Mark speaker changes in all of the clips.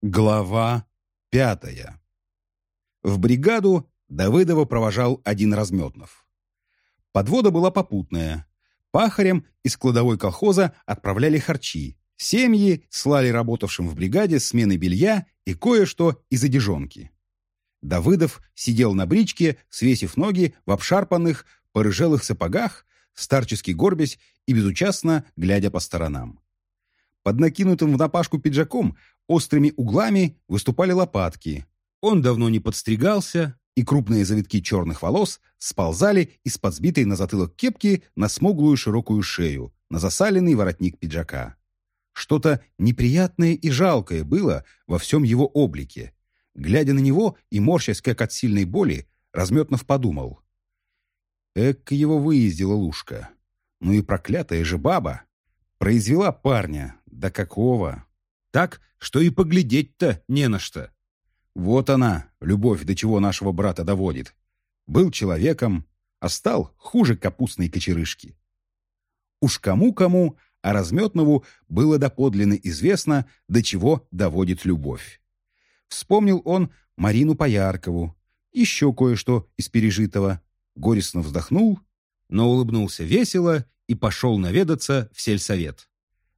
Speaker 1: Глава пятая. В бригаду Давыдова провожал один Разметнов. Подвода была попутная. Пахарям из кладовой колхоза отправляли харчи. Семьи слали работавшим в бригаде смены белья и кое-что из одежонки. Давыдов сидел на бричке, свесив ноги в обшарпанных, порыжелых сапогах, старчески горбясь и безучастно глядя по сторонам. Под накинутым в напашку пиджаком острыми углами выступали лопатки. Он давно не подстригался, и крупные завитки черных волос сползали из-под сбитой на затылок кепки на смуглую широкую шею, на засаленный воротник пиджака. Что-то неприятное и жалкое было во всем его облике. Глядя на него и морщась, как от сильной боли, Разметнов подумал. Эк, его выездила лужка. Ну и проклятая же баба. Произвела парня, да какого? Так, что и поглядеть-то не на что. Вот она, любовь, до чего нашего брата доводит. Был человеком, а стал хуже капустной кочерышки. Уж кому-кому, а Разметнову было доподлинно известно, до чего доводит любовь. Вспомнил он Марину Пояркову, еще кое-что из пережитого, горестно вздохнул, но улыбнулся весело и пошел наведаться в сельсовет.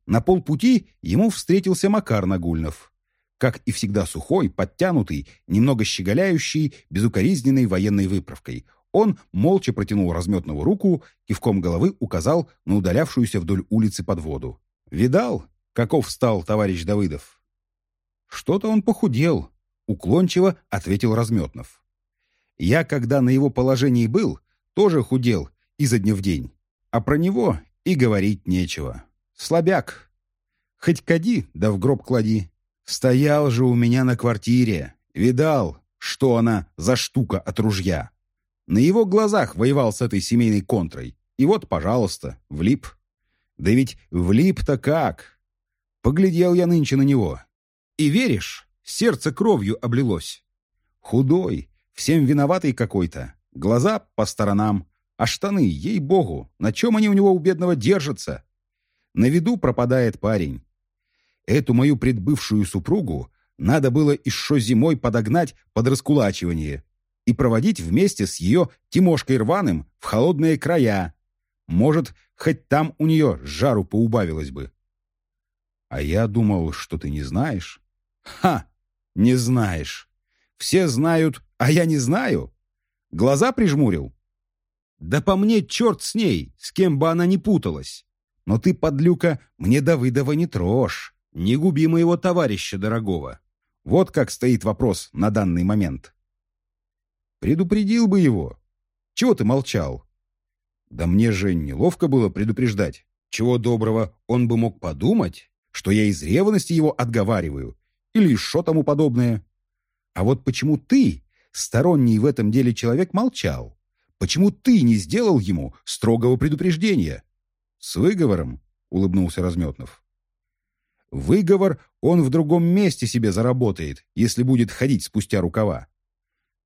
Speaker 1: На полпути ему встретился Макар Нагульнов. Как и всегда сухой, подтянутый, немного щеголяющий, безукоризненной военной выправкой. Он молча протянул разметную руку, кивком головы указал на удалявшуюся вдоль улицы под воду. «Видал, каков стал товарищ Давыдов?» «Что-то он похудел», — уклончиво ответил Разметнов. «Я, когда на его положении был, тоже худел изо дня в день. А про него и говорить нечего. Слабяк. Хоть кади, да в гроб клади. Стоял же у меня на квартире. Видал, что она за штука от ружья. На его глазах воевал с этой семейной контрой. И вот, пожалуйста, влип. Да ведь влип-то как? Поглядел я нынче на него. И веришь, сердце кровью облилось. Худой, всем виноватый какой-то. Глаза по сторонам, а штаны, ей-богу, на чем они у него у бедного держатся? На виду пропадает парень. Эту мою предбывшую супругу надо было еще зимой подогнать под раскулачивание и проводить вместе с ее Тимошкой Рваным в холодные края. Может, хоть там у нее жару поубавилось бы. А я думал, что ты не знаешь. Ха! Не знаешь. Все знают, а я не знаю. Глаза прижмурил. Да по мне черт с ней, с кем бы она ни путалась. Но ты, подлюка, мне Давыдова не трожь. Не губи моего товарища дорогого. Вот как стоит вопрос на данный момент. Предупредил бы его. Чего ты молчал? Да мне же неловко было предупреждать. Чего доброго, он бы мог подумать, что я из ревности его отговариваю или что тому подобное. А вот почему ты, сторонний в этом деле человек, молчал? Почему ты не сделал ему строгого предупреждения? С выговором, улыбнулся Разметнов. Выговор он в другом месте себе заработает, если будет ходить спустя рукава.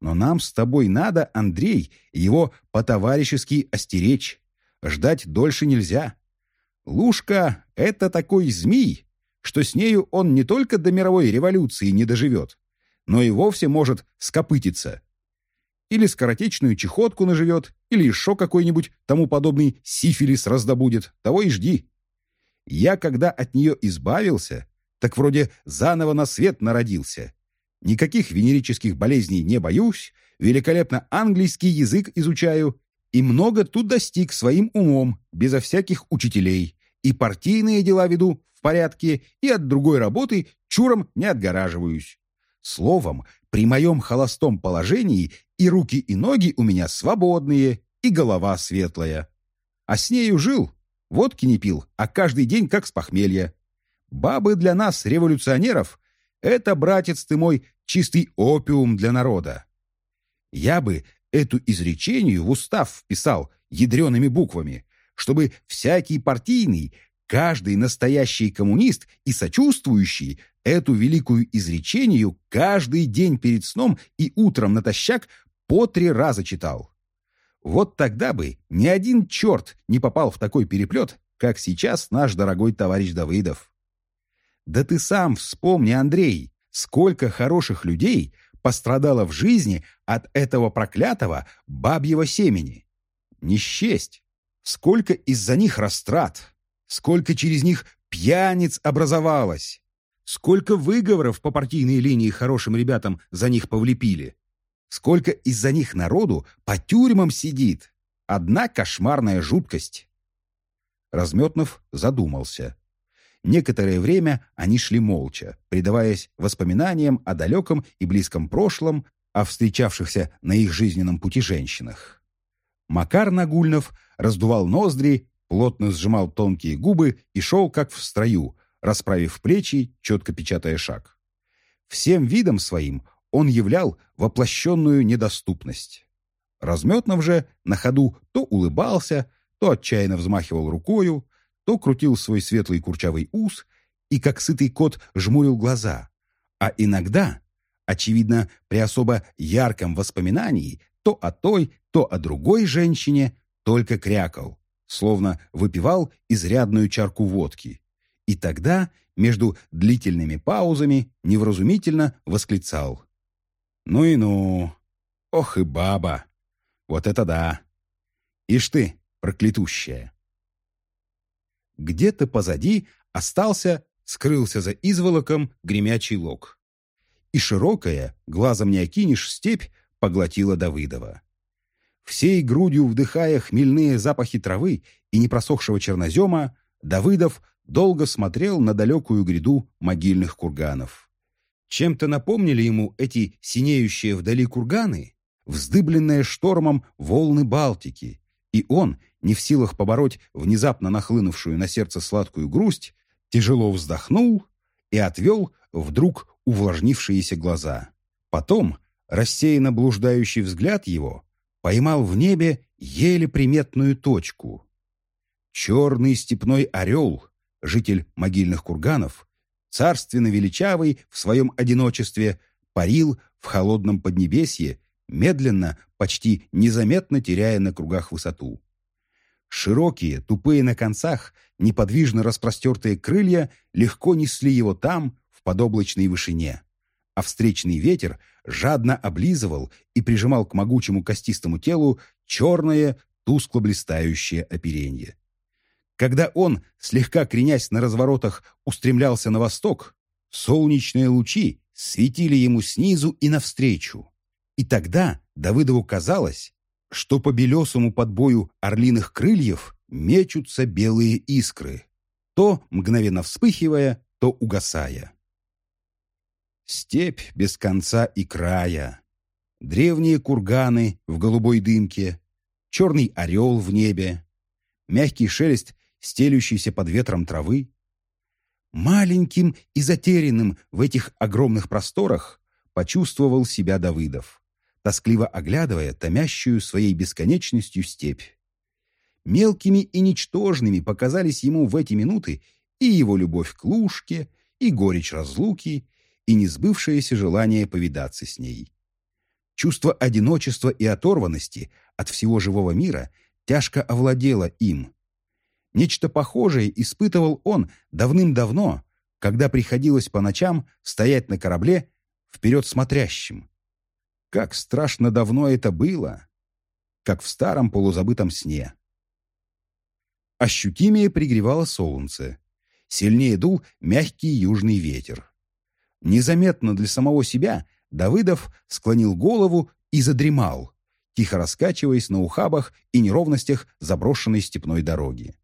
Speaker 1: Но нам с тобой надо, Андрей, его по-товарищески остеречь. Ждать дольше нельзя. Лушка — это такой змей, что с нею он не только до мировой революции не доживет, но и вовсе может скопытиться или скоротечную чехотку наживет, или еще какой-нибудь тому подобный сифилис раздобудет, того и жди. Я, когда от нее избавился, так вроде заново на свет народился. Никаких венерических болезней не боюсь, великолепно английский язык изучаю и много тут достиг своим умом, безо всяких учителей, и партийные дела веду в порядке, и от другой работы чуром не отгораживаюсь. Словом, при моем холостом положении и руки, и ноги у меня свободные, и голова светлая. А с нею жил, водки не пил, а каждый день как с похмелья. Бабы для нас, революционеров, это, братец ты мой, чистый опиум для народа. Я бы эту изречению в устав вписал ядреными буквами, чтобы всякий партийный, каждый настоящий коммунист и сочувствующий Эту великую изречению каждый день перед сном и утром натощак по три раза читал. Вот тогда бы ни один черт не попал в такой переплет, как сейчас наш дорогой товарищ Давыдов. Да ты сам вспомни, Андрей, сколько хороших людей пострадало в жизни от этого проклятого бабьего семени. Не счесть, сколько из-за них растрат, сколько через них пьяниц образовалось, сколько выговоров по партийной линии хорошим ребятам за них повлепили, сколько из-за них народу по тюрьмам сидит. Одна кошмарная жуткость. Разметнов задумался. Некоторое время они шли молча, предаваясь воспоминаниям о далеком и близком прошлом, о встречавшихся на их жизненном пути женщинах. Макар Нагульнов раздувал ноздри, плотно сжимал тонкие губы и шел как в строю, расправив плечи, четко печатая шаг. Всем видом своим он являл воплощенную недоступность. Разметнов же на ходу то улыбался, то отчаянно взмахивал рукою, то крутил свой светлый курчавый ус и, как сытый кот, жмурил глаза, а иногда, очевидно, при особо ярком воспоминании, то о той, то о другой женщине только крякал, словно выпивал изрядную чарку водки. И тогда, между длительными паузами, невразумительно восклицал. «Ну и ну! Ох и баба! Вот это да! Ишь ты, проклятущая!» Где-то позади остался, скрылся за изволоком гремячий лог. И широкая, глазом не окинешь, степь поглотила Давыдова. Всей грудью вдыхая хмельные запахи травы и непросохшего чернозема, Давыдов долго смотрел на далекую гряду могильных курганов. Чем-то напомнили ему эти синеющие вдали курганы, вздыбленные штормом волны Балтики, и он, не в силах побороть внезапно нахлынувшую на сердце сладкую грусть, тяжело вздохнул и отвел вдруг увлажнившиеся глаза. Потом рассеянно блуждающий взгляд его поймал в небе еле приметную точку. Черный степной орел, житель могильных курганов, царственно величавый в своем одиночестве, парил в холодном поднебесье, медленно, почти незаметно теряя на кругах высоту. Широкие, тупые на концах, неподвижно распростертые крылья легко несли его там, в подоблачной вышине, а встречный ветер жадно облизывал и прижимал к могучему костистому телу черное, тускло блистающее оперенье. Когда он, слегка кренясь на разворотах, устремлялся на восток, солнечные лучи светили ему снизу и навстречу. И тогда Давыдову казалось, что по белесому подбою орлиных крыльев мечутся белые искры, то мгновенно вспыхивая, то угасая. Степь без конца и края, древние курганы в голубой дымке, черный орел в небе, мягкий шелест стелющейся под ветром травы. Маленьким и затерянным в этих огромных просторах почувствовал себя Давыдов тоскливо оглядывая томящую своей бесконечностью степь. Мелкими и ничтожными показались ему в эти минуты и его любовь к Лужке, и горечь разлуки, и несбывшееся желание повидаться с ней. Чувство одиночества и оторванности от всего живого мира тяжко овладело им. Нечто похожее испытывал он давным-давно, когда приходилось по ночам стоять на корабле вперед смотрящим, как страшно давно это было, как в старом полузабытом сне. Ощутимее пригревало солнце. Сильнее дул мягкий южный ветер. Незаметно для самого себя Давыдов склонил голову и задремал, тихо раскачиваясь на ухабах и неровностях заброшенной степной дороги.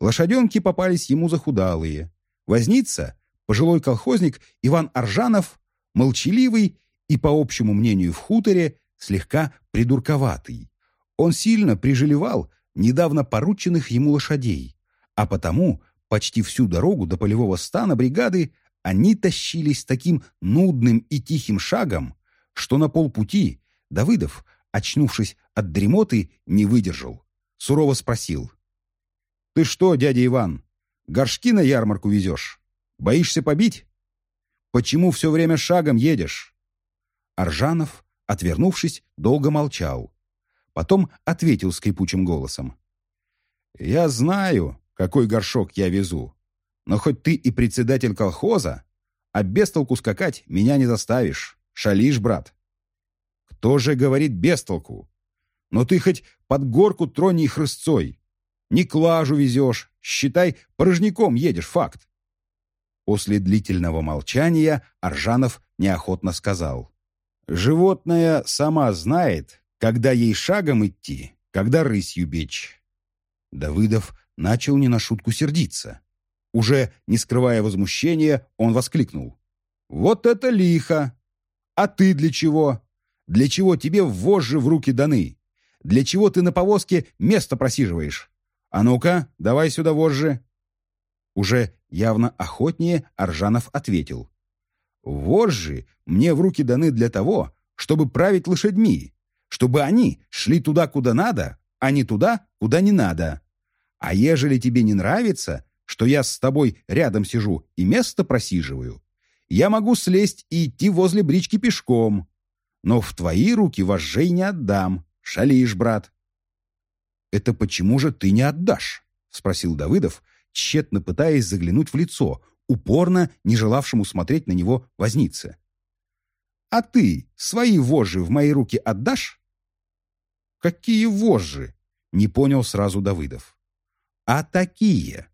Speaker 1: Лошаденки попались ему захудалые. Возница, пожилой колхозник Иван Аржанов, молчаливый и, по общему мнению в хуторе, слегка придурковатый. Он сильно прижелевал недавно порученных ему лошадей, а потому почти всю дорогу до полевого стана бригады они тащились таким нудным и тихим шагом, что на полпути Давыдов, очнувшись от дремоты, не выдержал. Сурово спросил. «Ты что, дядя Иван, горшки на ярмарку везешь? Боишься побить? Почему все время шагом едешь?» Аржанов, отвернувшись, долго молчал. Потом ответил скрипучим голосом. «Я знаю, какой горшок я везу. Но хоть ты и председатель колхоза, А без толку скакать меня не заставишь. Шалишь, брат. Кто же говорит без толку? Но ты хоть под горку трони их рысцой. Не клажу везешь, считай, порожняком едешь, факт. После длительного молчания Аржанов неохотно сказал. «Животное сама знает, когда ей шагом идти, когда рысью бечь». Давыдов начал не на шутку сердиться. Уже не скрывая возмущения, он воскликнул. «Вот это лихо! А ты для чего? Для чего тебе вожжи в руки даны? Для чего ты на повозке место просиживаешь? А ну-ка, давай сюда вожжи!» Уже явно охотнее Аржанов ответил. «Вожжи мне в руки даны для того, чтобы править лошадьми, чтобы они шли туда, куда надо, а не туда, куда не надо. А ежели тебе не нравится, что я с тобой рядом сижу и место просиживаю, я могу слезть и идти возле брички пешком. Но в твои руки вожжей не отдам. Шалишь, брат. «Это почему же ты не отдашь?» — спросил Давыдов, тщетно пытаясь заглянуть в лицо, упорно не желавшему смотреть на него вознице. «А ты свои вожжи в мои руки отдашь?» «Какие вожжи?» — не понял сразу Давыдов. «А такие.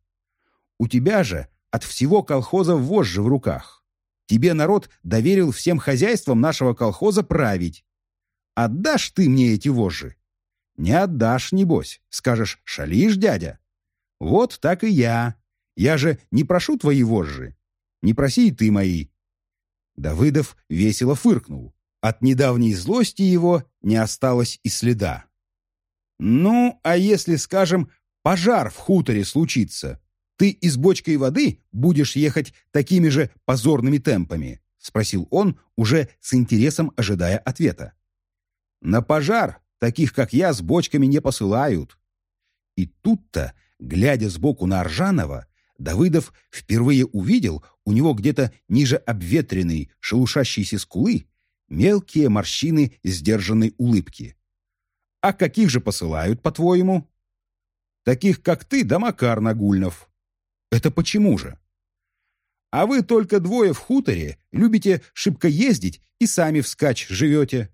Speaker 1: У тебя же от всего колхоза вожжи в руках. Тебе народ доверил всем хозяйствам нашего колхоза править. Отдашь ты мне эти вожжи? Не отдашь, небось. Скажешь, шалишь, дядя? Вот так и я. Я же не прошу твои вожжи. Не проси и ты мои. Давыдов весело фыркнул. От недавней злости его не осталось и следа. «Ну, а если, скажем, пожар в хуторе случится, ты из бочкой воды будешь ехать такими же позорными темпами?» — спросил он, уже с интересом ожидая ответа. «На пожар таких, как я, с бочками не посылают». И тут-то, глядя сбоку на Аржанова, Давыдов впервые увидел у него где-то ниже обветренной, шелушащейся скулы мелкие морщины сдержанной улыбки. «А каких же посылают, по-твоему?» «Таких, как ты, да Макар Нагульнов». «Это почему же?» «А вы только двое в хуторе любите шибко ездить и сами вскачь живете».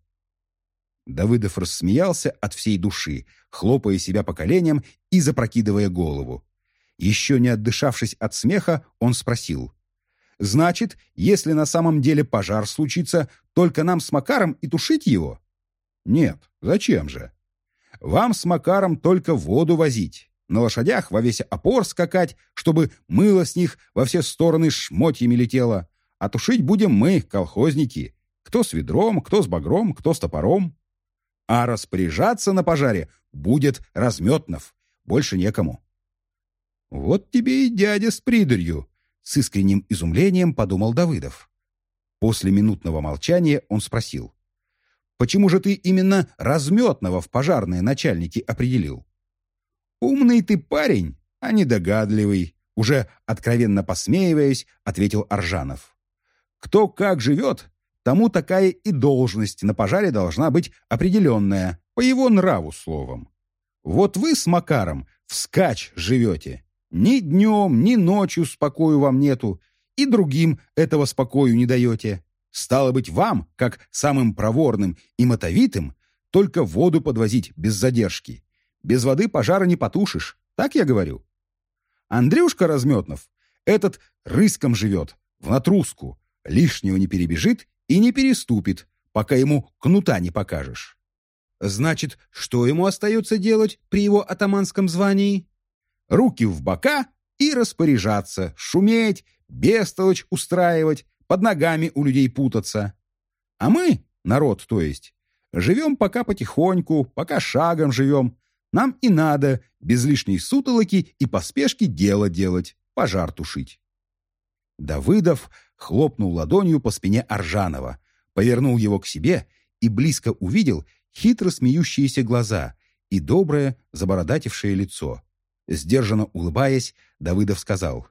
Speaker 1: Давыдов рассмеялся от всей души, хлопая себя по коленям и запрокидывая голову. Еще не отдышавшись от смеха, он спросил. «Значит, если на самом деле пожар случится, только нам с Макаром и тушить его?» «Нет, зачем же? Вам с Макаром только воду возить, на лошадях во весь опор скакать, чтобы мыло с них во все стороны шмотьями летело, а тушить будем мы, колхозники, кто с ведром, кто с багром, кто с топором а распоряжаться на пожаре будет Разметнов, больше некому. «Вот тебе и дядя с придурью», — с искренним изумлением подумал Давыдов. После минутного молчания он спросил. «Почему же ты именно Разметного в пожарные начальники определил?» «Умный ты парень, а недогадливый», — уже откровенно посмеиваясь, ответил Аржанов. «Кто как живет, тому такая и должность на пожаре должна быть определенная, по его нраву словом. Вот вы с Макаром вскачь живете. Ни днем, ни ночью спокою вам нету, и другим этого спокою не даете. Стало быть, вам, как самым проворным и мотовитым, только воду подвозить без задержки. Без воды пожара не потушишь, так я говорю. Андрюшка Разметнов, этот рыском живет, в натруску, лишнего не перебежит и не переступит, пока ему кнута не покажешь. Значит, что ему остается делать при его атаманском звании? Руки в бока и распоряжаться, шуметь, бестолочь устраивать, под ногами у людей путаться. А мы, народ то есть, живем пока потихоньку, пока шагом живем. Нам и надо без лишней сутолоки и поспешки дело делать, пожар тушить. Давыдов хлопнул ладонью по спине Аржанова, повернул его к себе и близко увидел хитро смеющиеся глаза и доброе забородатившее лицо. Сдержанно улыбаясь, Давыдов сказал,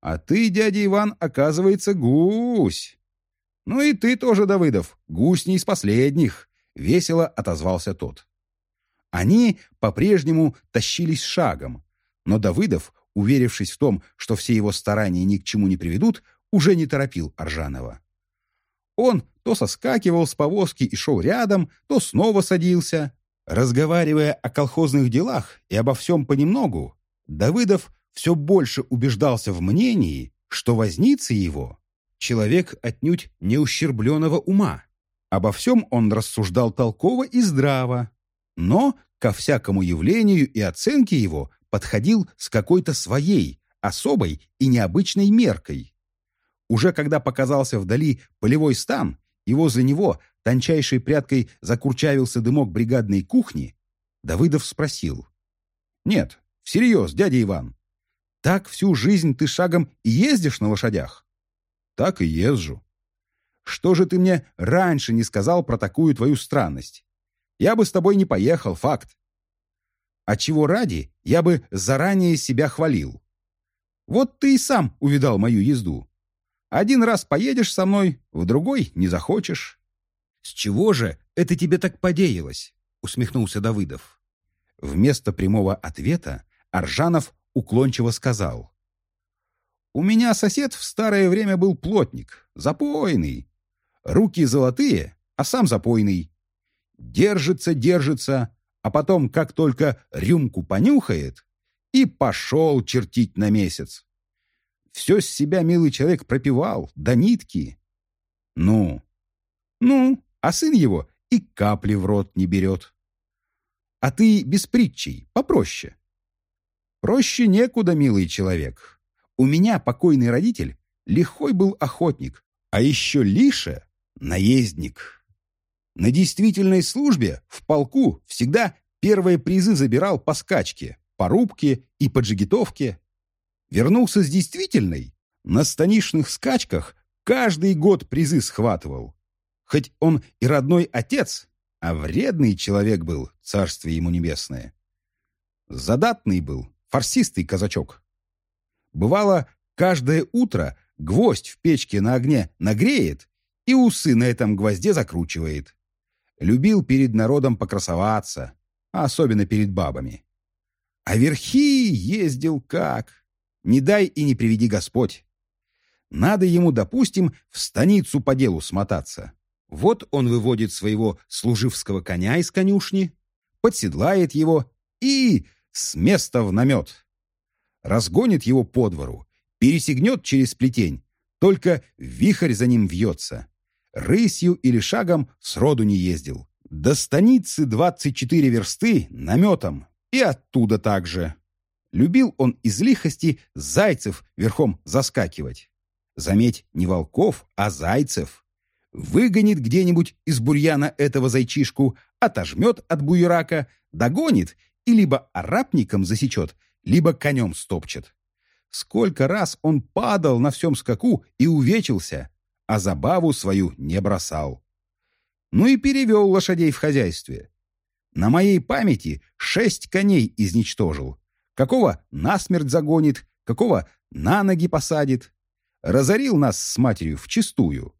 Speaker 1: «А ты, дядя Иван, оказывается, гусь!» «Ну и ты тоже, Давыдов, гусь не из последних!» — весело отозвался тот. Они по-прежнему тащились шагом, но Давыдов уверившись в том, что все его старания ни к чему не приведут, уже не торопил Аржанова. Он то соскакивал с повозки и шел рядом, то снова садился. Разговаривая о колхозных делах и обо всем понемногу, Давыдов все больше убеждался в мнении, что возница его — человек отнюдь не ущербленного ума. Обо всем он рассуждал толково и здраво, но ко всякому явлению и оценке его подходил с какой-то своей, особой и необычной меркой. Уже когда показался вдали полевой стан, и возле него тончайшей прядкой закурчавился дымок бригадной кухни, Давыдов спросил. «Нет, всерьез, дядя Иван, так всю жизнь ты шагом и ездишь на лошадях?» «Так и езжу». «Что же ты мне раньше не сказал про такую твою странность? Я бы с тобой не поехал, факт. А чего ради, я бы заранее себя хвалил. Вот ты и сам увидал мою езду. Один раз поедешь со мной, в другой не захочешь. С чего же это тебе так подеялось? Усмехнулся Давыдов. Вместо прямого ответа Аржанов уклончиво сказал. У меня сосед в старое время был плотник, запойный. Руки золотые, а сам запойный. Держится, держится, а потом, как только рюмку понюхает, и пошел чертить на месяц. Все с себя милый человек пропивал, до нитки. Ну, ну, а сын его и капли в рот не берет. А ты без притчей, попроще. Проще некуда, милый человек. У меня покойный родитель лихой был охотник, а еще лише наездник. На действительной службе в полку всегда первые призы забирал по скачке, по рубке и по джигитовке. Вернулся с действительной, на станичных скачках каждый год призы схватывал. Хоть он и родной отец, а вредный человек был, царствие ему небесное. Задатный был, фарсистый казачок. Бывало, каждое утро гвоздь в печке на огне нагреет и усы на этом гвозде закручивает. Любил перед народом покрасоваться, а особенно перед бабами. А верхи ездил как. Не дай и не приведи Господь. Надо ему, допустим, в станицу по делу смотаться. Вот он выводит своего служивского коня из конюшни, подседлает его и с места в намет. Разгонит его по двору, пересигнет через плетень, только вихрь за ним вьется рысью или шагом сроду не ездил. До станицы 24 версты наметом и оттуда также. Любил он из лихости зайцев верхом заскакивать. Заметь, не волков, а зайцев. Выгонит где-нибудь из бурьяна этого зайчишку, отожмет от буерака, догонит и либо арапником засечет, либо конем стопчет. Сколько раз он падал на всем скаку и увечился, а забаву свою не бросал. Ну и перевел лошадей в хозяйстве. На моей памяти шесть коней изничтожил. Какого насмерть загонит, какого на ноги посадит. Разорил нас с матерью вчистую.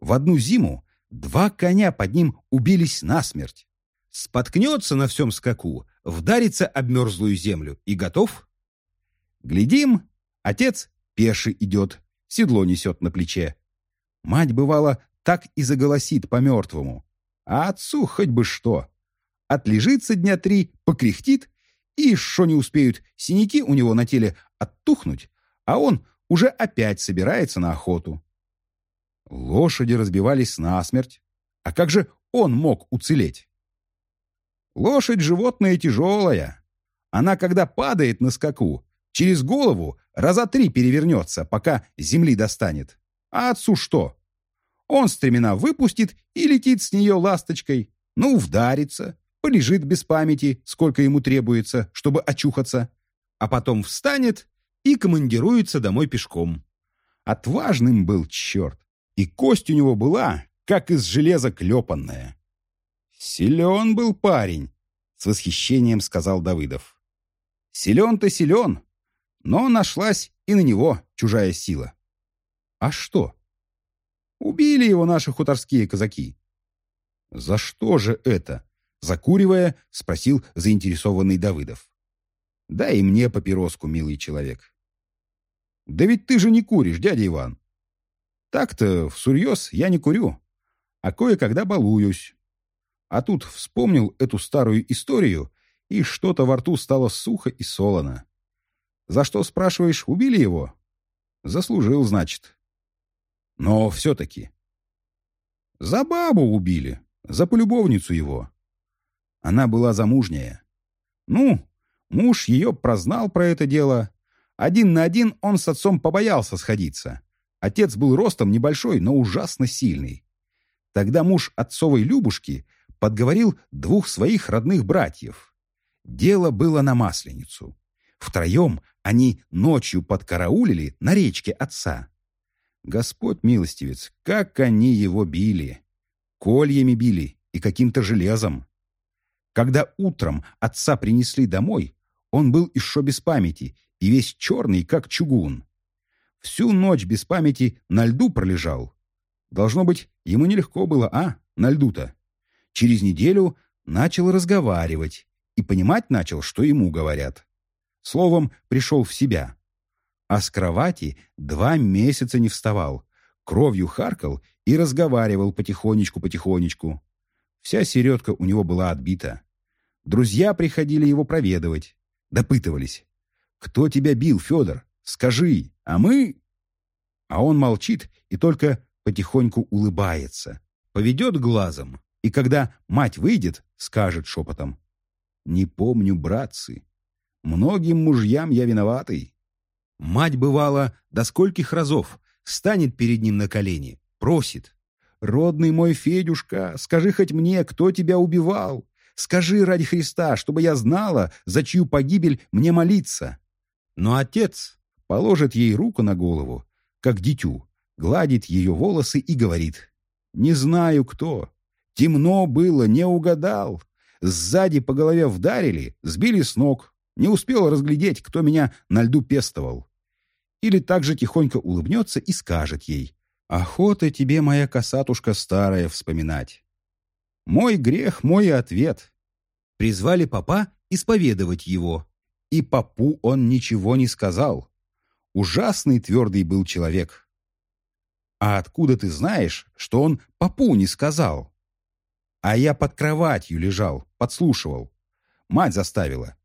Speaker 1: В одну зиму два коня под ним убились насмерть. Споткнется на всем скаку, вдарится об мерзлую землю и готов. Глядим, отец пеший идет, седло несет на плече. Мать, бывало, так и заголосит по-мертвому. А отцу хоть бы что. Отлежится дня три, покряхтит, и что не успеют синяки у него на теле оттухнуть, а он уже опять собирается на охоту. Лошади разбивались насмерть. А как же он мог уцелеть? Лошадь — животное тяжелое. Она, когда падает на скаку, через голову раза три перевернется, пока земли достанет. А отцу что? Он стремена выпустит и летит с нее ласточкой. Ну, вдарится, полежит без памяти, сколько ему требуется, чтобы очухаться. А потом встанет и командируется домой пешком. Отважным был черт. И кость у него была, как из железа клепанная. «Силен был парень», — с восхищением сказал Давыдов. «Силен-то силен, но нашлась и на него чужая сила». А что? Убили его наши хуторские казаки. За что же это? Закуривая, спросил заинтересованный Давыдов. Дай мне папироску, милый человек. Да ведь ты же не куришь, дядя Иван. Так-то, всерьез, я не курю, а кое-когда балуюсь. А тут вспомнил эту старую историю, и что-то во рту стало сухо и солоно. За что, спрашиваешь, убили его? Заслужил, значит. Но все-таки. За бабу убили, за полюбовницу его. Она была замужняя. Ну, муж ее прознал про это дело. Один на один он с отцом побоялся сходиться. Отец был ростом небольшой, но ужасно сильный. Тогда муж отцовой Любушки подговорил двух своих родных братьев. Дело было на Масленицу. Втроем они ночью подкараулили на речке отца. Господь милостивец, как они его били! Кольями били и каким-то железом. Когда утром отца принесли домой, он был еще без памяти и весь черный, как чугун. Всю ночь без памяти на льду пролежал. Должно быть, ему нелегко было, а, на льду-то. Через неделю начал разговаривать и понимать начал, что ему говорят. Словом, пришел в себя. А с кровати два месяца не вставал, кровью харкал и разговаривал потихонечку-потихонечку. Вся середка у него была отбита. Друзья приходили его проведывать, допытывались. «Кто тебя бил, Федор? Скажи, а мы...» А он молчит и только потихоньку улыбается, поведет глазом, и когда мать выйдет, скажет шепотом. «Не помню, братцы. Многим мужьям я виноватый». Мать, бывала, до скольких разов станет перед ним на колени, просит. «Родный мой Федюшка, скажи хоть мне, кто тебя убивал? Скажи ради Христа, чтобы я знала, за чью погибель мне молиться». Но отец положит ей руку на голову, как дитю, гладит ее волосы и говорит. «Не знаю, кто. Темно было, не угадал. Сзади по голове вдарили, сбили с ног. Не успел разглядеть, кто меня на льду пестовал». Или также тихонько улыбнется и скажет ей. «Охота тебе, моя косатушка старая, вспоминать». Мой грех, мой ответ. Призвали папа исповедовать его. И папу он ничего не сказал. Ужасный твердый был человек. А откуда ты знаешь, что он папу не сказал? А я под кроватью лежал, подслушивал. Мать заставила.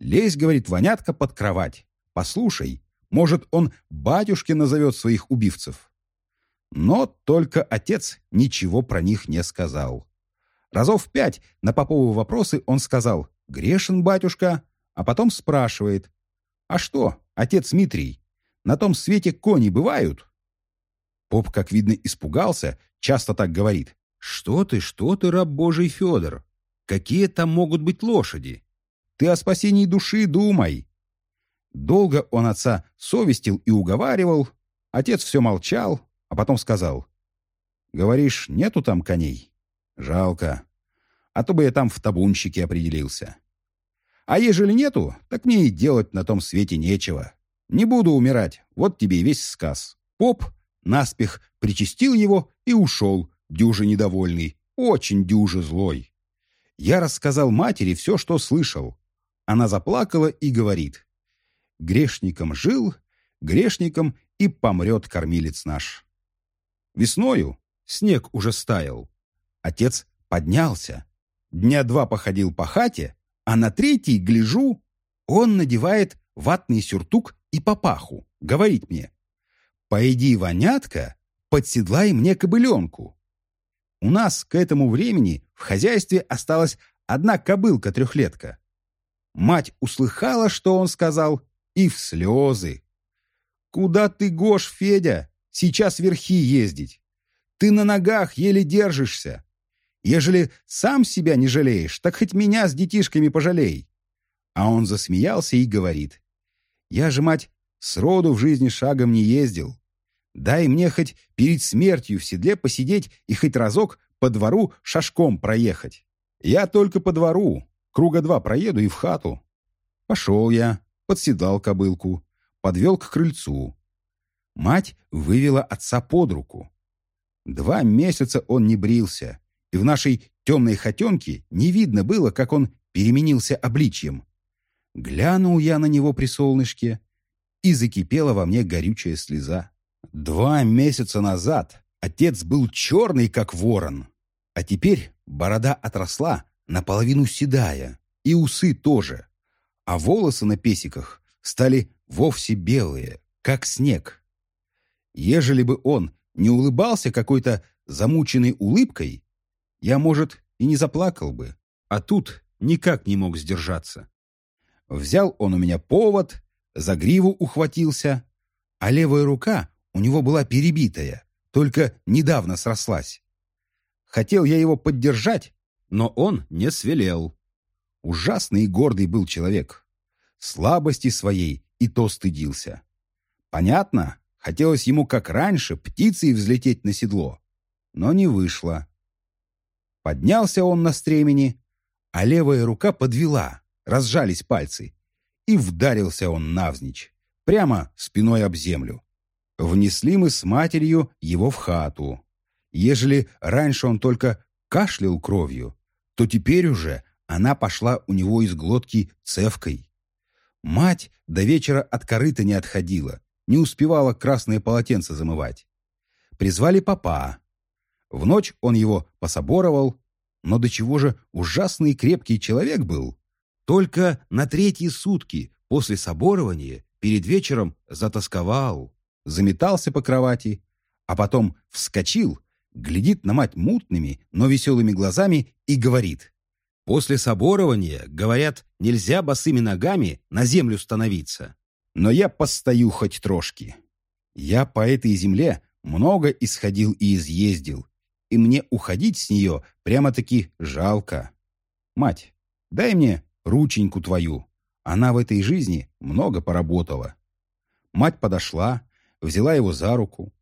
Speaker 1: Лезь, говорит, вонятка под кровать. Послушай, может, он батюшке назовет своих убивцев. Но только отец ничего про них не сказал. Разов пять на поповые вопросы он сказал «Грешен, батюшка», а потом спрашивает «А что, отец Дмитрий, на том свете кони бывают?» Поп, как видно, испугался, часто так говорит «Что ты, что ты, раб Божий Федор? Какие там могут быть лошади? Ты о спасении души думай!» Долго он отца совестил и уговаривал, отец все молчал, а потом сказал «Говоришь, нету там коней?» Жалко. А то бы я там в табунщике определился. А ежели нету, так мне и делать на том свете нечего. Не буду умирать, вот тебе и весь сказ. Поп наспех причастил его и ушел, дюже недовольный, очень дюже злой. Я рассказал матери все, что слышал. Она заплакала и говорит. Грешником жил, грешником и помрет кормилец наш. Весною снег уже стаял. Отец поднялся. Дня два походил по хате, а на третий, гляжу, он надевает ватный сюртук и папаху. Говорит мне, «Пойди, вонятка, подседлай мне кобыленку». У нас к этому времени в хозяйстве осталась одна кобылка-трехлетка. Мать услыхала, что он сказал, и в слезы. «Куда ты, Гош, Федя? Сейчас верхи ездить. Ты на ногах еле держишься. Ежели сам себя не жалеешь, так хоть меня с детишками пожалей». А он засмеялся и говорит. «Я же, мать, сроду в жизни шагом не ездил. Дай мне хоть перед смертью в седле посидеть и хоть разок по двору шашком проехать. Я только по двору, круга два проеду и в хату». Пошел я, подседал кобылку, подвел к крыльцу. Мать вывела отца под руку. Два месяца он не брился, и в нашей темной хотенке не видно было, как он переменился обличьем. Глянул я на него при солнышке, и закипела во мне горючая слеза. Два месяца назад отец был черный, как ворон, а теперь борода отросла, наполовину седая, и усы тоже, а волосы на песиках стали вовсе белые, как снег. Ежели бы он не улыбался какой-то замученной улыбкой, я, может, и не заплакал бы, а тут никак не мог сдержаться. Взял он у меня повод, за гриву ухватился, а левая рука у него была перебитая, только недавно срослась. Хотел я его поддержать, но он не свелел. Ужасный и гордый был человек. Слабости своей и то стыдился. Понятно, хотелось ему, как раньше, птицей взлететь на седло. Но не вышло. Поднялся он на стремени, а левая рука подвела, разжались пальцы, и вдарился он навзничь, прямо спиной об землю. Внесли мы с матерью его в хату. Ежели раньше он только кашлял кровью, то теперь уже она пошла у него из глотки цевкой. Мать до вечера от корыта не отходила, не успевала красное полотенце замывать. Призвали папа. В ночь он его пособоровал, но до чего же ужасный крепкий человек был. Только на третьи сутки после соборования перед вечером затасковал, заметался по кровати, а потом вскочил, глядит на мать мутными, но веселыми глазами и говорит. После соборования, говорят, нельзя босыми ногами на землю становиться. Но я постою хоть трошки. Я по этой земле много исходил и изъездил, и мне уходить с нее прямо-таки жалко. Мать, дай мне рученьку твою. Она в этой жизни много поработала. Мать подошла, взяла его за руку.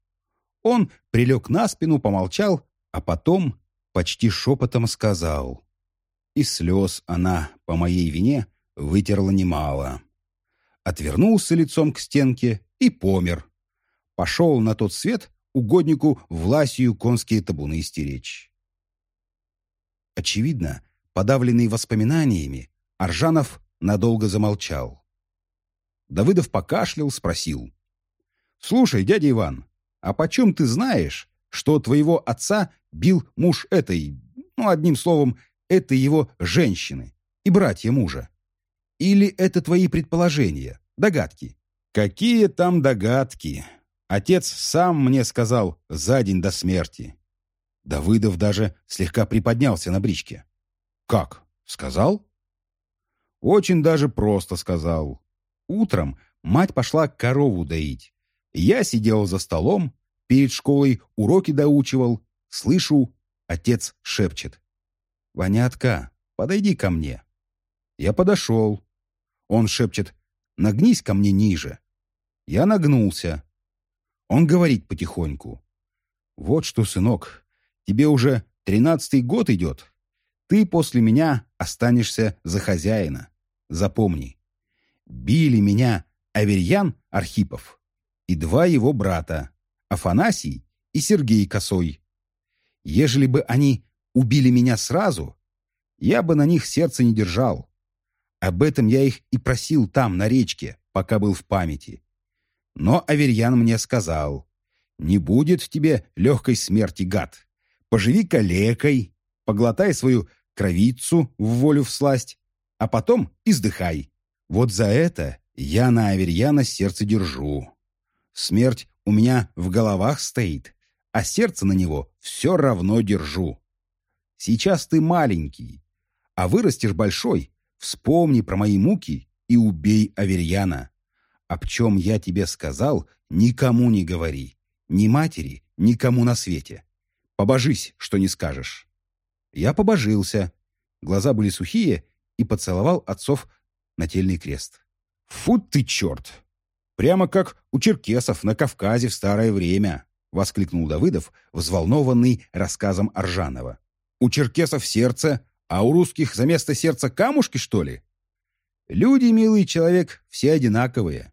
Speaker 1: Он прилег на спину, помолчал, а потом почти шепотом сказал. И слез она по моей вине вытерла немало. Отвернулся лицом к стенке и помер. Пошел на тот свет угоднику властью конские табуны стеречь. Очевидно, подавленный воспоминаниями, Аржанов надолго замолчал. Давыдов покашлял, спросил. «Слушай, дядя Иван, а почем ты знаешь, что твоего отца бил муж этой, ну, одним словом, этой его женщины и братья мужа? Или это твои предположения, догадки?» «Какие там догадки?» Отец сам мне сказал за день до смерти. Давыдов даже слегка приподнялся на бричке. «Как? Сказал?» «Очень даже просто сказал. Утром мать пошла корову доить. Я сидел за столом, перед школой уроки доучивал. Слышу, отец шепчет. «Ванятка, подойди ко мне». Я подошел. Он шепчет, «Нагнись ко мне ниже». Я нагнулся. Он говорит потихоньку. «Вот что, сынок, тебе уже тринадцатый год идет. Ты после меня останешься за хозяина. Запомни, били меня Аверьян Архипов и два его брата, Афанасий и Сергей Косой. Ежели бы они убили меня сразу, я бы на них сердце не держал. Об этом я их и просил там, на речке, пока был в памяти. Но Аверьян мне сказал, «Не будет в тебе легкой смерти, гад. Поживи калекой, поглотай свою кровицу в волю в сласть, а потом издыхай. Вот за это я на Аверьяна сердце держу. Смерть у меня в головах стоит, а сердце на него все равно держу. Сейчас ты маленький, а вырастешь большой. Вспомни про мои муки и убей Аверьяна. Об чем я тебе сказал, никому не говори. Ни матери, никому на свете. Побожись, что не скажешь. Я побожился. Глаза были сухие и поцеловал отцов нательный крест. Фу ты черт! Прямо как у черкесов на Кавказе в старое время!» — воскликнул Давыдов, взволнованный рассказом Аржанова. «У черкесов сердце, а у русских за место сердца камушки, что ли? Люди, милый человек, все одинаковые».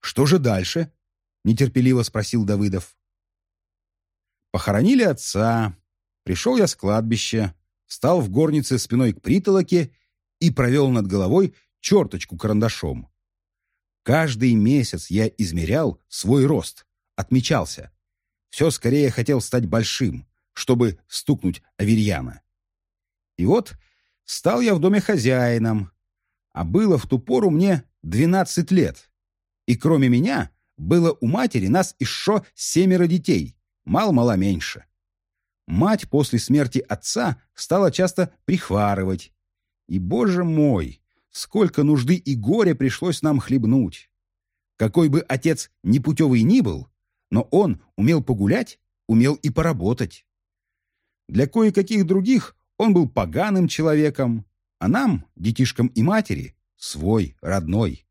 Speaker 1: «Что же дальше?» — нетерпеливо спросил Давыдов. Похоронили отца. Пришел я с кладбища, встал в горнице спиной к притолоке и провел над головой черточку карандашом. Каждый месяц я измерял свой рост отмечался. Все скорее хотел стать большим, чтобы стукнуть Аверьяна. И вот стал я в доме хозяином, а было в ту пору мне 12 лет. И кроме меня было у матери нас еще семеро детей, мало-мало меньше. Мать после смерти отца стала часто прихварывать. И, боже мой, сколько нужды и горя пришлось нам хлебнуть. Какой бы отец непутевый ни был, но он умел погулять, умел и поработать. Для кое-каких других он был поганым человеком, а нам, детишкам и матери, свой, родной.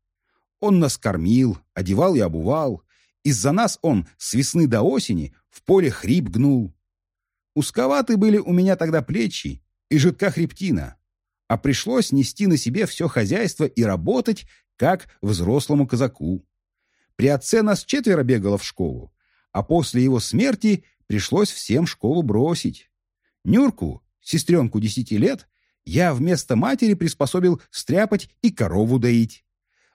Speaker 1: Он нас кормил, одевал и обувал. Из-за нас он с весны до осени в поле хрип гнул. Узковаты были у меня тогда плечи и жидка хребтина, а пришлось нести на себе все хозяйство и работать, как взрослому казаку. При отце нас четверо бегало в школу, а после его смерти пришлось всем школу бросить. Нюрку, сестренку десяти лет, я вместо матери приспособил стряпать и корову доить.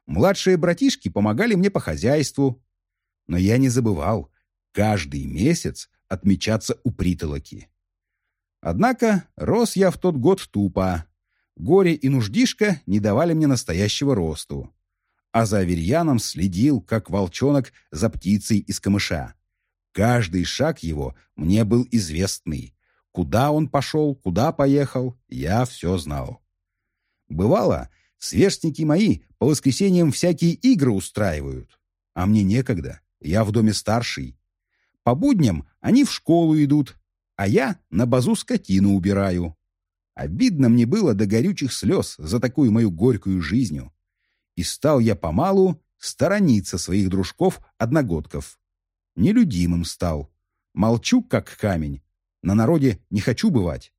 Speaker 1: Младшие братишки помогали мне по хозяйству. Но я не забывал каждый месяц отмечаться у притолоки. Однако рос я в тот год тупо. Горе и нуждишка не давали мне настоящего росту. А за Аверьяном следил, как волчонок за птицей из камыша. Каждый шаг его мне был известный. Куда он пошел, куда поехал, я все знал. Бывало, сверстники мои по воскресеньям всякие игры устраивают. А мне некогда, я в доме старший. По будням они в школу идут, а я на базу скотину убираю. Обидно мне было до горючих слез за такую мою горькую жизнью. И стал я помалу сторониться своих дружков-одногодков. Нелюдимым стал. Молчу, как камень, на народе не хочу бывать.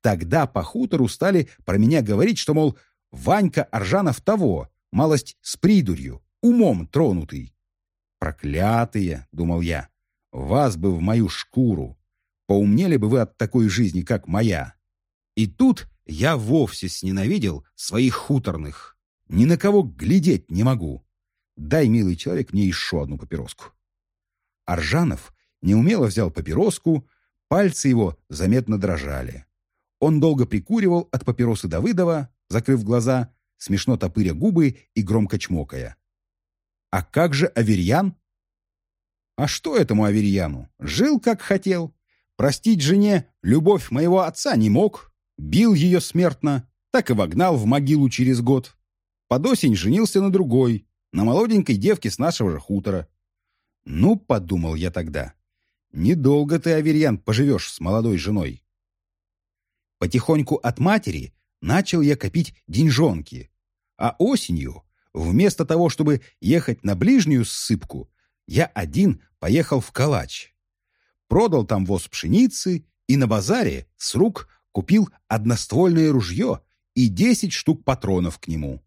Speaker 1: Тогда по хутору стали про меня говорить, что, мол, Ванька Аржанов того, малость с придурью, умом тронутый. Проклятые, думал я, вас бы в мою шкуру. Поумнели бы вы от такой жизни, как моя. И тут я вовсе сненавидел своих хуторных. Ни на кого глядеть не могу. Дай, милый человек, мне еще одну папироску. Аржанов неумело взял папироску, Пальцы его заметно дрожали. Он долго прикуривал от папиросы Давыдова, закрыв глаза, смешно топыря губы и громко чмокая. «А как же Аверьян?» «А что этому Аверьяну? Жил, как хотел. Простить жене любовь моего отца не мог. Бил ее смертно, так и вогнал в могилу через год. Под осень женился на другой, на молоденькой девке с нашего же хутора. Ну, подумал я тогда, Недолго ты, Аверьян, поживешь с молодой женой. Потихоньку от матери начал я копить деньжонки, а осенью, вместо того, чтобы ехать на ближнюю ссыпку, я один поехал в Калач. Продал там воз пшеницы и на базаре с рук купил одноствольное ружье и десять штук патронов к нему.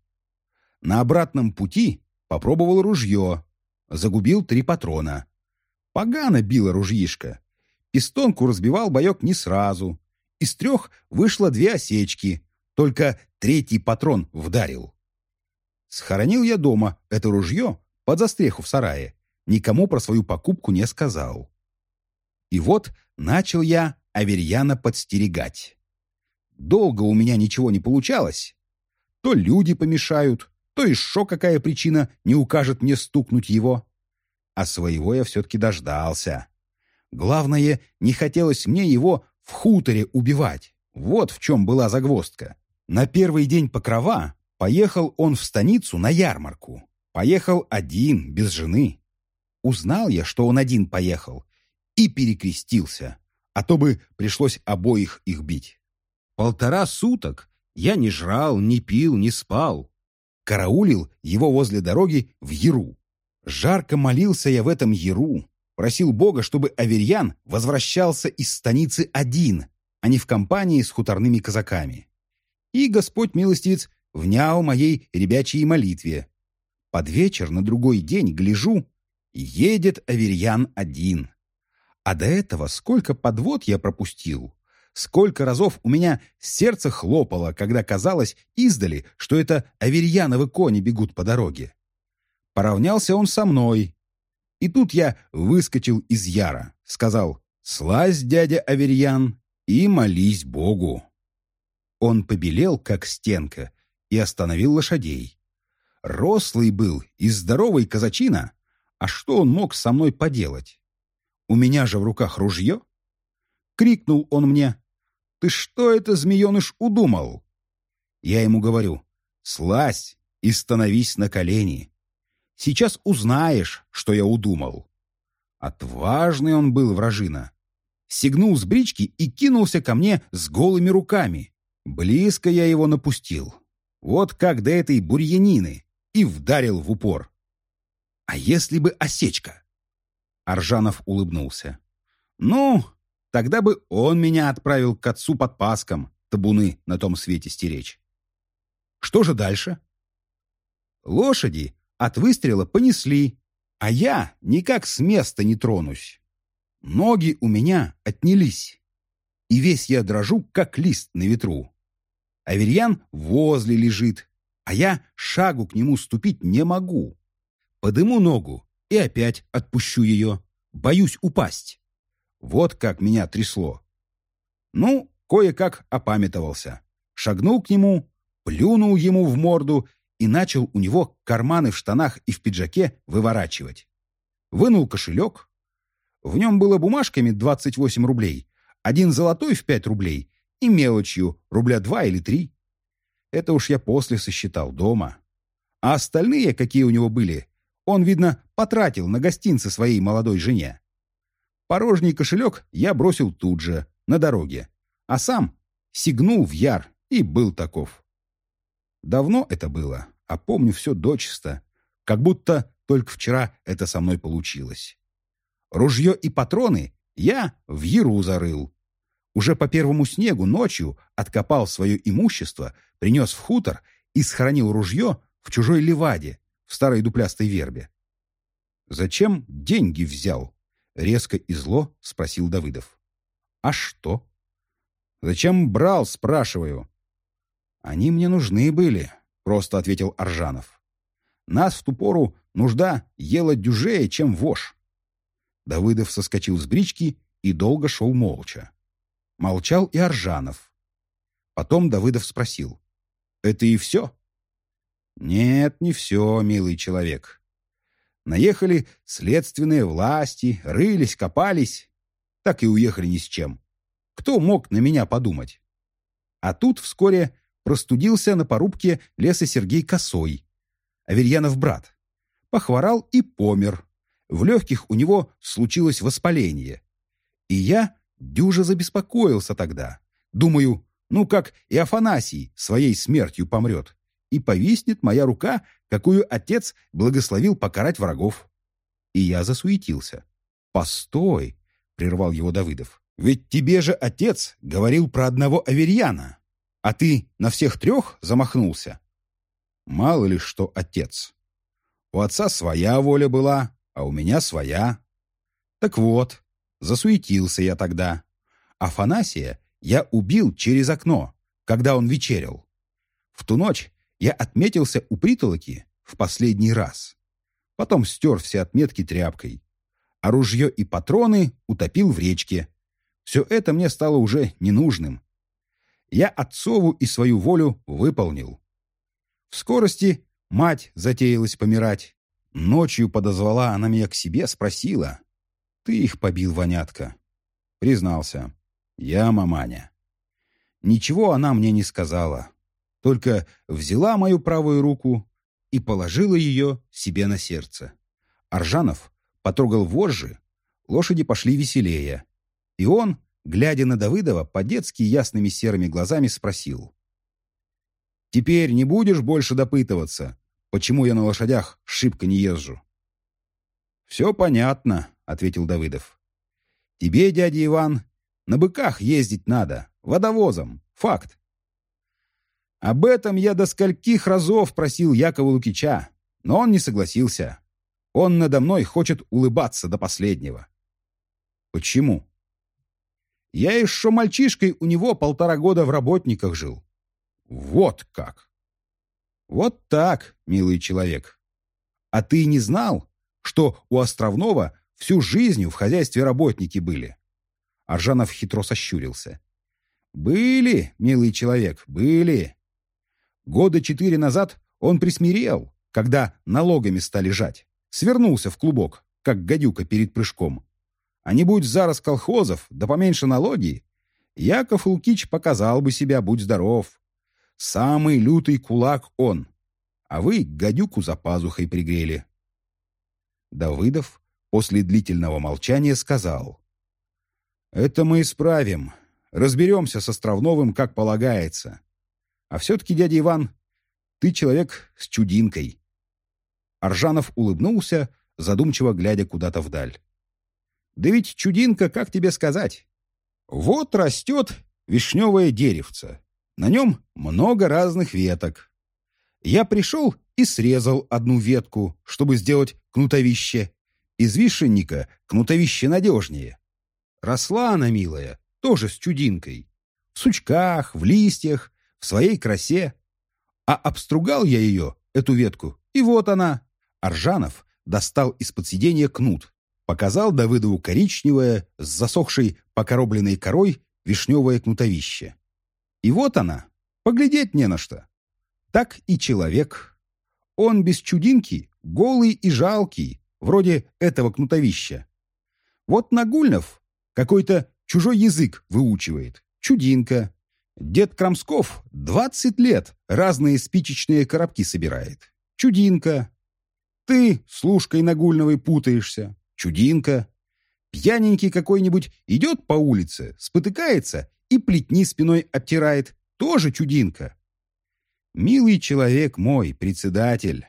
Speaker 1: На обратном пути попробовал ружье, загубил три патрона. Погано било ружьишко. Пистонку разбивал боек не сразу. Из трех вышло две осечки. Только третий патрон вдарил. Схоронил я дома это ружье под застреху в сарае. Никому про свою покупку не сказал. И вот начал я Аверьяна подстерегать. Долго у меня ничего не получалось. То люди помешают, то еще какая причина не укажет мне стукнуть его а своего я все-таки дождался. Главное, не хотелось мне его в хуторе убивать. Вот в чем была загвоздка. На первый день покрова поехал он в станицу на ярмарку. Поехал один, без жены. Узнал я, что он один поехал, и перекрестился, а то бы пришлось обоих их бить. Полтора суток я не жрал, не пил, не спал. Караулил его возле дороги в Яру. Жарко молился я в этом Яру, просил Бога, чтобы Аверьян возвращался из станицы один, а не в компании с хуторными казаками. И Господь милостивец внял моей ребячьей молитве. Под вечер на другой день гляжу, едет Аверьян один. А до этого сколько подвод я пропустил, сколько разов у меня сердце хлопало, когда казалось издали, что это Аверьяновы кони бегут по дороге. Поравнялся он со мной. И тут я выскочил из яра, сказал «Слазь, дядя Аверьян, и молись Богу». Он побелел, как стенка, и остановил лошадей. Рослый был и здоровый казачина, а что он мог со мной поделать? У меня же в руках ружье. Крикнул он мне. «Ты что это, змееныш, удумал?» Я ему говорю. «Слазь и становись на колени. Сейчас узнаешь, что я удумал». Отважный он был, вражина. Сигнул с брички и кинулся ко мне с голыми руками. Близко я его напустил. Вот как до этой бурьянины. И вдарил в упор. А если бы осечка? Аржанов улыбнулся. Ну, тогда бы он меня отправил к отцу под паском, табуны на том свете стеречь. Что же дальше? Лошади от выстрела понесли, а я никак с места не тронусь. Ноги у меня отнялись, и весь я дрожу, как лист на ветру. Аверьян возле лежит, а я шагу к нему ступить не могу. Подыму ногу и опять отпущу ее. Боюсь упасть. Вот как меня трясло. Ну, кое-как опамятовался. Шагнул к нему, плюнул ему в морду и начал у него карманы в штанах и в пиджаке выворачивать. Вынул кошелек. В нем было бумажками 28 рублей, один золотой в 5 рублей и мелочью рубля 2 или 3. Это уж я после сосчитал дома. А остальные, какие у него были, он, видно, потратил на гостинцы своей молодой жене. Порожний кошелек я бросил тут же, на дороге, а сам сигнул в яр и был таков. Давно это было, а помню все дочисто, как будто только вчера это со мной получилось. Ружье и патроны я в яру зарыл. Уже по первому снегу ночью откопал свое имущество, принес в хутор и схоронил ружье в чужой леваде, в старой дуплястой вербе. «Зачем деньги взял?» — резко и зло спросил Давыдов. «А что?» «Зачем брал?» — спрашиваю. «Они мне нужны были», — просто ответил Аржанов. «Нас в ту пору нужда ела дюжее, чем вошь». Давыдов соскочил с брички и долго шел молча. Молчал и Аржанов. Потом Давыдов спросил. «Это и все?» Нет, не все, милый человек. Наехали следственные власти, рылись, копались, так и уехали ни с чем. Кто мог на меня подумать? А тут вскоре простудился на порубке леса Сергей Косой, Аверьянов брат. Похворал и помер. В легких у него случилось воспаление. И я дюже забеспокоился тогда. Думаю, ну как и Афанасий своей смертью помрет и повиснет моя рука, какую отец благословил покарать врагов. И я засуетился. «Постой!» — прервал его Давыдов. «Ведь тебе же отец говорил про одного Аверьяна, а ты на всех трех замахнулся?» «Мало ли что отец. У отца своя воля была, а у меня своя. Так вот, засуетился я тогда. Афанасия я убил через окно, когда он вечерял. В ту ночь я отметился у притолоки в последний раз. Потом стер все отметки тряпкой. А ружье и патроны утопил в речке. Все это мне стало уже ненужным. Я отцову и свою волю выполнил. В скорости мать затеялась помирать. Ночью подозвала она меня к себе, спросила. «Ты их побил, вонятка?» Признался. «Я маманя». Ничего она мне не сказала только взяла мою правую руку и положила ее себе на сердце. Аржанов потрогал вожжи, лошади пошли веселее. И он, глядя на Давыдова, по-детски ясными серыми глазами спросил. «Теперь не будешь больше допытываться, почему я на лошадях шибко не езжу?» «Все понятно», — ответил Давыдов. «Тебе, дядя Иван, на быках ездить надо, водовозом, факт. Об этом я до скольких разов просил Якова Лукича, но он не согласился. Он надо мной хочет улыбаться до последнего. Почему? Я еще мальчишкой у него полтора года в работниках жил. Вот как. Вот так, милый человек. А ты не знал, что у Островного всю жизнь в хозяйстве работники были. Аржанов хитро сощурился. «Были, милый человек, были. Года четыре назад он присмирел, когда налогами стали жать. Свернулся в клубок, как гадюка перед прыжком. А не будь зараз колхозов, да поменьше налоги, Яков Лукич показал бы себя, будь здоров. Самый лютый кулак он. А вы гадюку за пазухой пригрели. Давыдов после длительного молчания сказал. «Это мы исправим. Разберемся с Островновым, как полагается. А все-таки, дядя Иван, ты человек с чудинкой». Аржанов улыбнулся, задумчиво глядя куда-то вдаль. «Да ведь чудинка, как тебе сказать? Вот растет вишневое деревце. На нем много разных веток. Я пришел и срезал одну ветку, чтобы сделать кнутовище. Из вишенника кнутовище надежнее. Росла она, милая, тоже с чудинкой. В сучках, в листьях, в своей красе. А обстругал я ее, эту ветку, и вот она. Аржанов достал из-под сиденья кнут, показал Давыдову коричневое, с засохшей покоробленной корой, вишневое кнутовище. И вот она, поглядеть не на что. Так и человек. Он без чудинки, голый и жалкий, вроде этого кнутовища. Вот Нагульнов какой-то чужой язык выучивает, чудинка. Дед Крамсков двадцать лет разные спичечные коробки собирает. Чудинка. Ты с Лужкой Нагульновой путаешься. Чудинка. Пьяненький какой-нибудь идет по улице, спотыкается и плетни спиной оттирает. Тоже чудинка. Милый человек мой, председатель.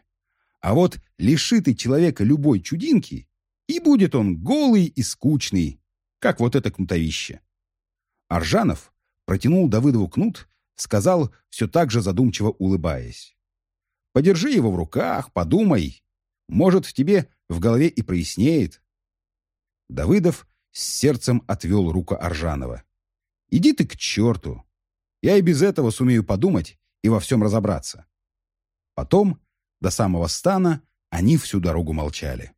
Speaker 1: А вот лиши ты человека любой чудинки, и будет он голый и скучный, как вот это кнутовище. Аржанов протянул Давыдову кнут, сказал, все так же задумчиво улыбаясь. «Подержи его в руках, подумай. Может, тебе в голове и прояснеет». Давыдов с сердцем отвел руку Аржанова. «Иди ты к черту. Я и без этого сумею подумать и во всем разобраться». Потом, до самого стана, они всю дорогу молчали.